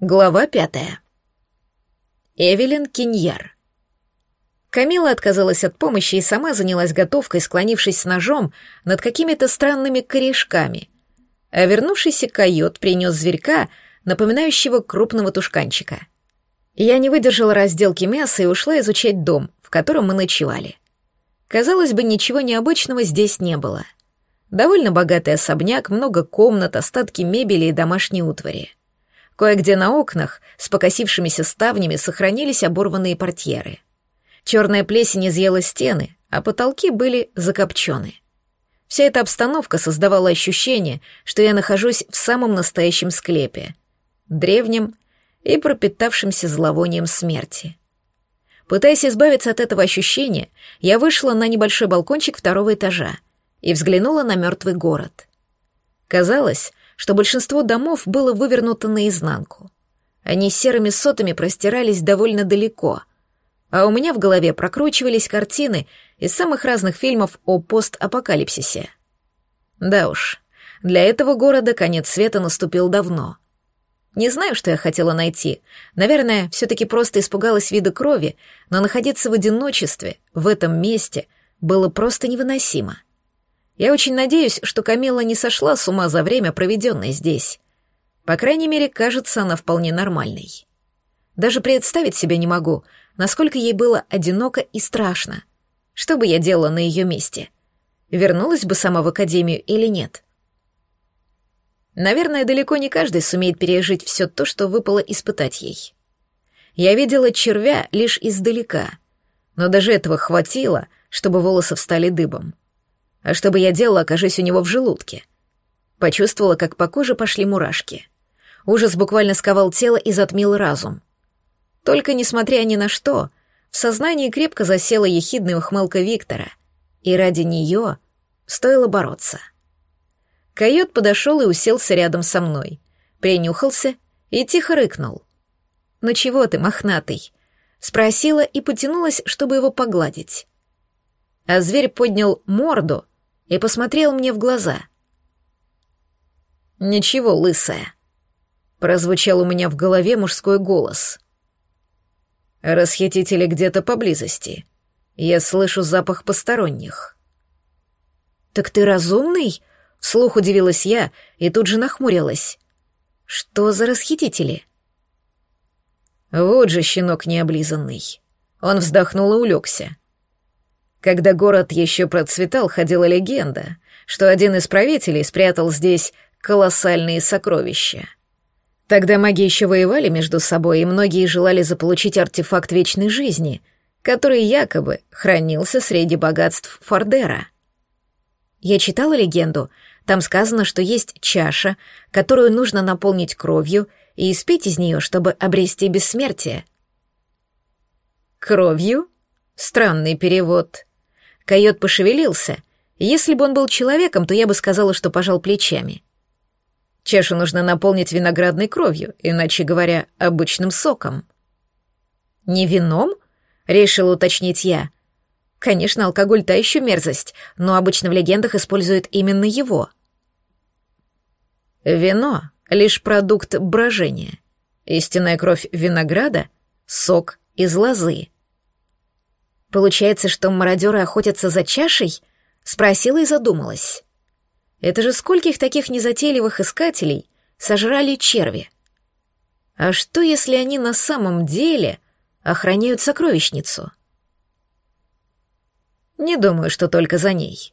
Глава пятая. Эвелин Киньяр. Камила отказалась от помощи и сама занялась готовкой, склонившись с ножом над какими-то странными корешками. А вернувшийся койот принес зверька, напоминающего крупного тушканчика. Я не выдержала разделки мяса и ушла изучать дом, в котором мы ночевали. Казалось бы, ничего необычного здесь не было. Довольно богатый особняк, много комнат, остатки мебели и домашней утвари. Кое-где на окнах с покосившимися ставнями сохранились оборванные портьеры. Черная плесень изъела стены, а потолки были закопчены. Вся эта обстановка создавала ощущение, что я нахожусь в самом настоящем склепе, древнем и пропитавшемся зловонием смерти. Пытаясь избавиться от этого ощущения, я вышла на небольшой балкончик второго этажа и взглянула на мертвый город. Казалось, что большинство домов было вывернуто наизнанку. Они серыми сотами простирались довольно далеко, а у меня в голове прокручивались картины из самых разных фильмов о постапокалипсисе. Да уж, для этого города конец света наступил давно. Не знаю, что я хотела найти. Наверное, все-таки просто испугалась вида крови, но находиться в одиночестве, в этом месте, было просто невыносимо. Я очень надеюсь, что Камила не сошла с ума за время, проведенное здесь. По крайней мере, кажется, она вполне нормальной. Даже представить себе не могу, насколько ей было одиноко и страшно. Что бы я делала на ее месте? Вернулась бы сама в академию или нет? Наверное, далеко не каждый сумеет пережить все то, что выпало испытать ей. Я видела червя лишь издалека, но даже этого хватило, чтобы волосы встали дыбом. А что бы я делала, окажись у него в желудке? Почувствовала, как по коже пошли мурашки. Ужас буквально сковал тело и затмил разум. Только несмотря ни на что, в сознании крепко засела ехидная ухмылка Виктора, и ради нее стоило бороться. Койот подошел и уселся рядом со мной, принюхался и тихо рыкнул. «Ну чего ты, мохнатый?» — спросила и потянулась, чтобы его погладить. А зверь поднял морду и посмотрел мне в глаза. «Ничего, лысая», — прозвучал у меня в голове мужской голос. «Расхитители где-то поблизости. Я слышу запах посторонних». «Так ты разумный?» — вслух удивилась я и тут же нахмурилась. «Что за расхитители?» Вот же щенок необлизанный. Он вздохнул и улегся. Когда город еще процветал, ходила легенда, что один из правителей спрятал здесь колоссальные сокровища. Тогда маги еще воевали между собой, и многие желали заполучить артефакт вечной жизни, который якобы хранился среди богатств Фордера. Я читала легенду, там сказано, что есть чаша, которую нужно наполнить кровью и испить из нее, чтобы обрести бессмертие. Кровью? Странный перевод. Койот пошевелился. Если бы он был человеком, то я бы сказала, что пожал плечами. Чашу нужно наполнить виноградной кровью, иначе говоря, обычным соком. «Не вином?» — решила уточнить я. Конечно, алкоголь — та еще мерзость, но обычно в легендах используют именно его. Вино — лишь продукт брожения. Истинная кровь винограда — сок из лозы. Получается, что мародеры охотятся за чашей? Спросила и задумалась. Это же скольких таких незатейливых искателей сожрали черви? А что, если они на самом деле охраняют сокровищницу? Не думаю, что только за ней.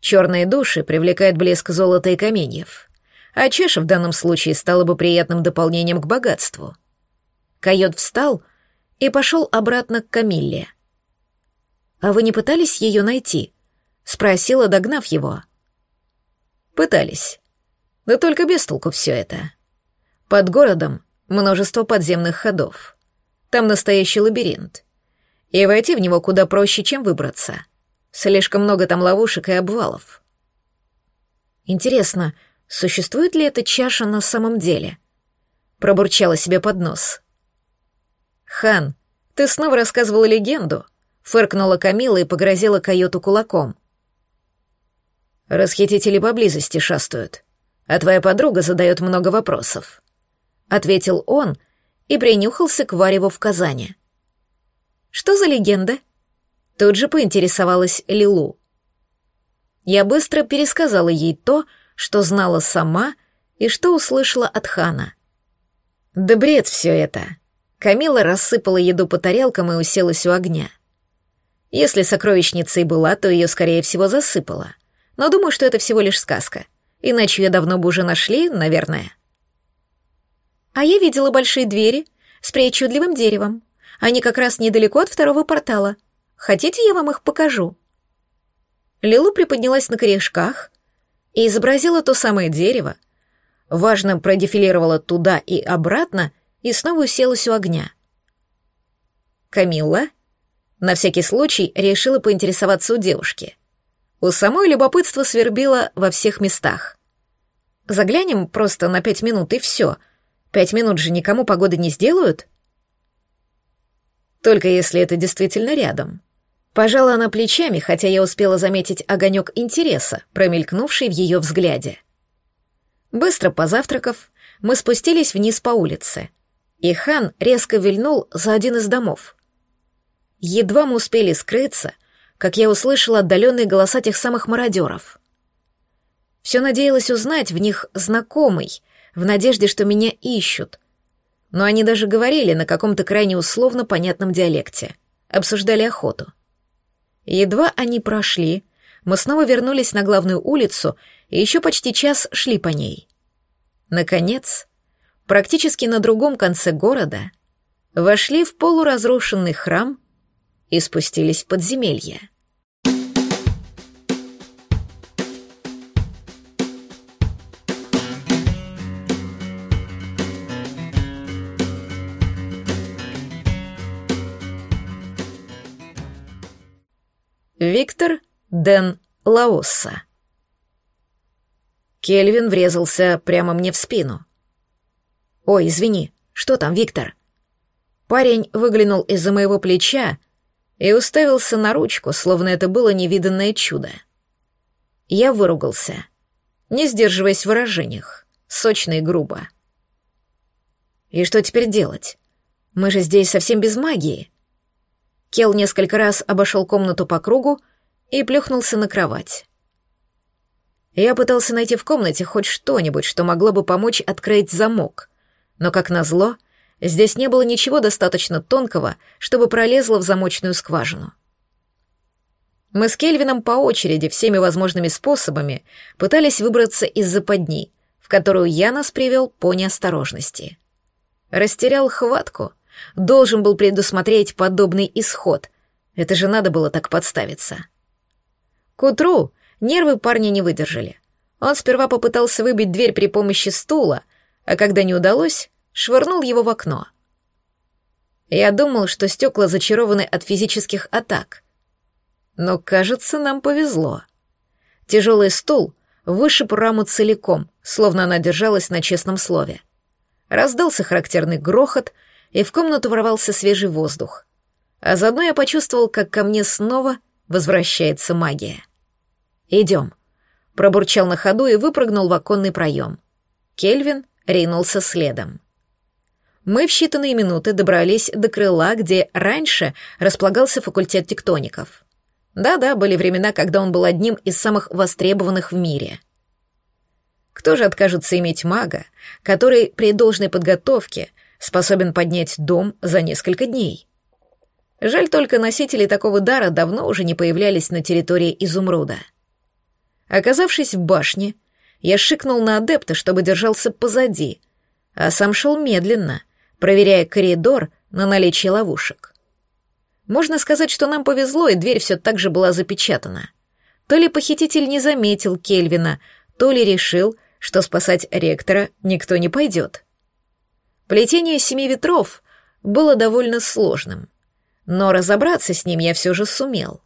Черные души привлекают блеск золота и каменьев, а чаша в данном случае стала бы приятным дополнением к богатству. Койот встал и пошел обратно к Камилле. «А вы не пытались ее найти?» — спросила, догнав его. «Пытались. Да только без толку все это. Под городом множество подземных ходов. Там настоящий лабиринт. И войти в него куда проще, чем выбраться. Слишком много там ловушек и обвалов». «Интересно, существует ли эта чаша на самом деле?» Пробурчала себе под нос. «Хан, ты снова рассказывала легенду?» Фыркнула Камила и погрозила койоту кулаком. «Расхитители поблизости шастают, а твоя подруга задает много вопросов. — ответил он и принюхался к вареву в казане. «Что за легенда?» Тут же поинтересовалась Лилу. Я быстро пересказала ей то, что знала сама и что услышала от Хана. «Да бред все это!» Камила рассыпала еду по тарелкам и уселась у огня. Если сокровищница и была, то ее, скорее всего, засыпала. Но думаю, что это всего лишь сказка. Иначе ее давно бы уже нашли, наверное. А я видела большие двери с причудливым деревом. Они как раз недалеко от второго портала. Хотите, я вам их покажу?» Лилу приподнялась на корешках и изобразила то самое дерево, важно продефилировала туда и обратно и снова уселась у огня. Камилла на всякий случай решила поинтересоваться у девушки. У самой любопытство свербило во всех местах. Заглянем просто на пять минут и все. Пять минут же никому погоды не сделают. Только если это действительно рядом. Пожала она плечами, хотя я успела заметить огонек интереса, промелькнувший в ее взгляде. Быстро позавтракав, мы спустились вниз по улице, и хан резко вильнул за один из домов. Едва мы успели скрыться, как я услышала отдаленные голоса тех самых мародеров. Все надеялась узнать в них знакомый, в надежде, что меня ищут. Но они даже говорили на каком-то крайне условно понятном диалекте, обсуждали охоту. Едва они прошли, мы снова вернулись на главную улицу и еще почти час шли по ней. Наконец, практически на другом конце города, вошли в полуразрушенный храм и спустились в подземелье. Виктор Ден Лаосса. Кельвин врезался прямо мне в спину. «Ой, извини, что там, Виктор?» Парень выглянул из-за моего плеча и уставился на ручку, словно это было невиданное чудо. Я выругался, не сдерживаясь в выражениях, сочно и грубо. «И что теперь делать? Мы же здесь совсем без магии», Кел несколько раз обошел комнату по кругу и плюхнулся на кровать. Я пытался найти в комнате хоть что-нибудь, что могло бы помочь открыть замок, но, как назло, здесь не было ничего достаточно тонкого, чтобы пролезло в замочную скважину. Мы с Кельвином по очереди всеми возможными способами пытались выбраться из западни, в которую я нас привел по неосторожности. Растерял хватку — Должен был предусмотреть подобный исход. Это же надо было так подставиться. К утру нервы парня не выдержали. Он сперва попытался выбить дверь при помощи стула, а когда не удалось, швырнул его в окно. Я думал, что стекла зачарованы от физических атак. Но, кажется, нам повезло. Тяжелый стул вышиб раму целиком, словно она держалась на честном слове. Раздался характерный грохот — и в комнату ворвался свежий воздух. А заодно я почувствовал, как ко мне снова возвращается магия. «Идем», — пробурчал на ходу и выпрыгнул в оконный проем. Кельвин ринулся следом. Мы в считанные минуты добрались до крыла, где раньше располагался факультет тектоников. Да-да, были времена, когда он был одним из самых востребованных в мире. Кто же откажется иметь мага, который при должной подготовке способен поднять дом за несколько дней. Жаль только носители такого дара давно уже не появлялись на территории изумруда. Оказавшись в башне, я шикнул на адепта, чтобы держался позади, а сам шел медленно, проверяя коридор на наличие ловушек. Можно сказать, что нам повезло, и дверь все так же была запечатана. То ли похититель не заметил Кельвина, то ли решил, что спасать ректора никто не пойдет. Плетение семи ветров было довольно сложным, но разобраться с ним я все же сумел.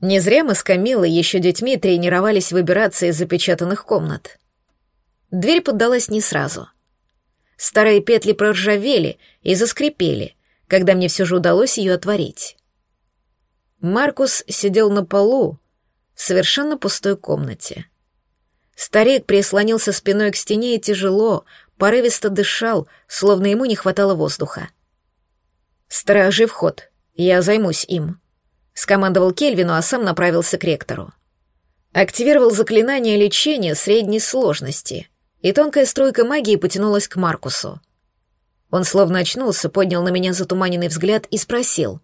Не зря мы с Камилой еще детьми тренировались выбираться из запечатанных комнат. Дверь поддалась не сразу. Старые петли проржавели и заскрипели, когда мне все же удалось ее отворить. Маркус сидел на полу в совершенно пустой комнате. Старик прислонился спиной к стене и тяжело, порывисто дышал, словно ему не хватало воздуха. «Стражи вход, я займусь им», — скомандовал Кельвину, а сам направился к ректору. Активировал заклинание лечения средней сложности, и тонкая струйка магии потянулась к Маркусу. Он словно очнулся, поднял на меня затуманенный взгляд и спросил.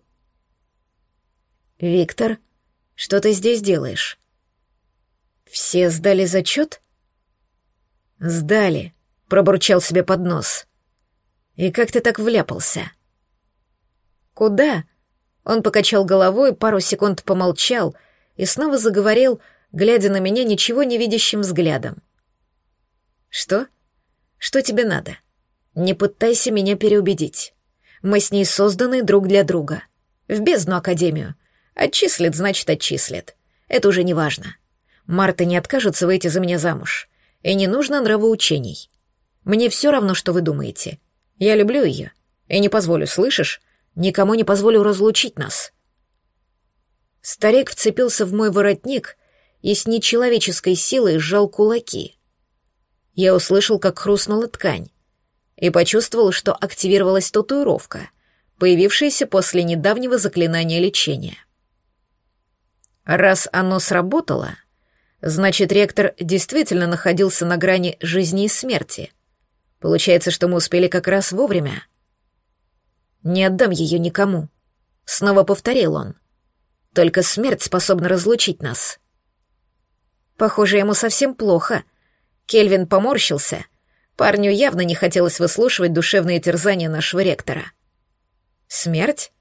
«Виктор, что ты здесь делаешь?» «Все сдали зачет?» «Сдали», — пробурчал себе под нос. «И как ты так вляпался?» «Куда?» Он покачал головой, пару секунд помолчал и снова заговорил, глядя на меня ничего не видящим взглядом. «Что? Что тебе надо? Не пытайся меня переубедить. Мы с ней созданы друг для друга. В бездну Академию. Отчислят, значит, отчислят. Это уже не важно. Марта не откажется выйти за меня замуж. И не нужно нравоучений. Мне все равно, что вы думаете. Я люблю ее. И не позволю, слышишь? Никому не позволю разлучить нас. Старик вцепился в мой воротник и с нечеловеческой силой сжал кулаки. Я услышал, как хрустнула ткань, и почувствовал, что активировалась татуировка, появившаяся после недавнего заклинания лечения. Раз оно сработало, Значит, ректор действительно находился на грани жизни и смерти. Получается, что мы успели как раз вовремя. Не отдам ее никому. Снова повторил он. Только смерть способна разлучить нас. Похоже, ему совсем плохо. Кельвин поморщился. Парню явно не хотелось выслушивать душевные терзания нашего ректора. Смерть?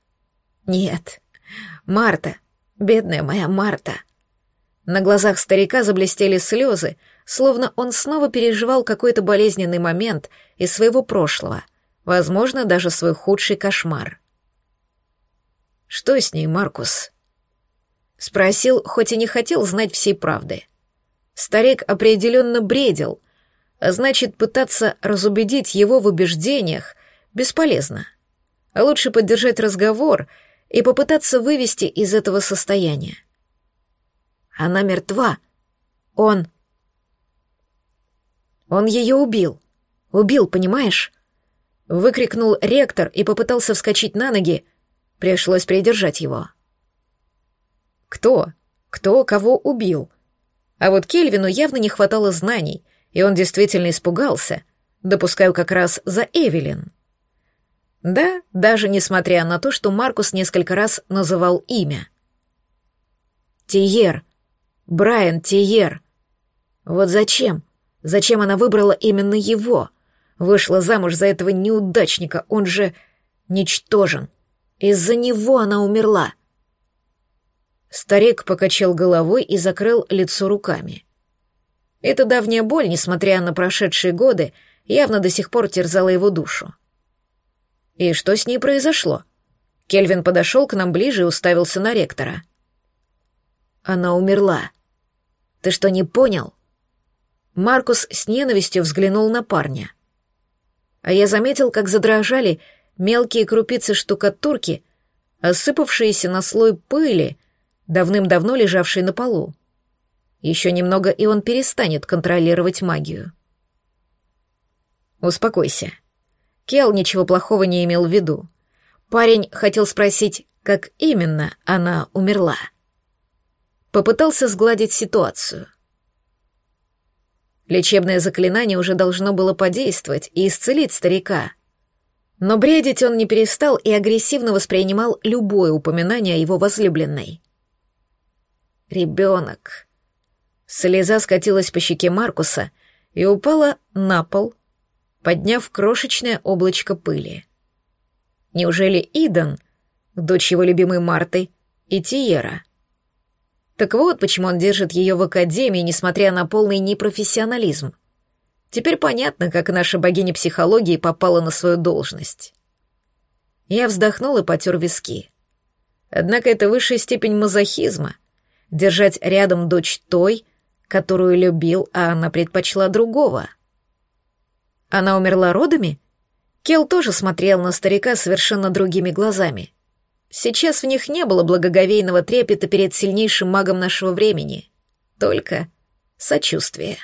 Нет. Марта. Бедная моя Марта. На глазах старика заблестели слезы, словно он снова переживал какой-то болезненный момент из своего прошлого, возможно, даже свой худший кошмар. «Что с ней, Маркус?» Спросил, хоть и не хотел знать всей правды. Старик определенно бредил, значит, пытаться разубедить его в убеждениях бесполезно. Лучше поддержать разговор и попытаться вывести из этого состояния. Она мертва. Он... Он ее убил. Убил, понимаешь? Выкрикнул ректор и попытался вскочить на ноги. Пришлось придержать его. Кто? Кто кого убил? А вот Кельвину явно не хватало знаний, и он действительно испугался. Допускаю как раз за Эвелин. Да, даже несмотря на то, что Маркус несколько раз называл имя. Тиер, Брайан Тиер. Вот зачем? Зачем она выбрала именно его? Вышла замуж за этого неудачника, он же ничтожен. Из-за него она умерла. Старик покачал головой и закрыл лицо руками. Эта давняя боль, несмотря на прошедшие годы, явно до сих пор терзала его душу. И что с ней произошло? Кельвин подошел к нам ближе и уставился на ректора. Она умерла. Ты что, не понял?» Маркус с ненавистью взглянул на парня. А я заметил, как задрожали мелкие крупицы штукатурки, осыпавшиеся на слой пыли, давным-давно лежавшей на полу. Еще немного, и он перестанет контролировать магию. «Успокойся». Кел ничего плохого не имел в виду. Парень хотел спросить, как именно она умерла. Попытался сгладить ситуацию. Лечебное заклинание уже должно было подействовать и исцелить старика. Но бредить он не перестал и агрессивно воспринимал любое упоминание о его возлюбленной. Ребенок. Слеза скатилась по щеке Маркуса и упала на пол, подняв крошечное облачко пыли. Неужели Идан, дочь его любимой Марты, и Тиера — так вот, почему он держит ее в академии, несмотря на полный непрофессионализм. Теперь понятно, как наша богиня психологии попала на свою должность. Я вздохнул и потер виски. Однако это высшая степень мазохизма — держать рядом дочь той, которую любил, а она предпочла другого. Она умерла родами? Кел тоже смотрел на старика совершенно другими глазами — Сейчас в них не было благоговейного трепета перед сильнейшим магом нашего времени, только сочувствие.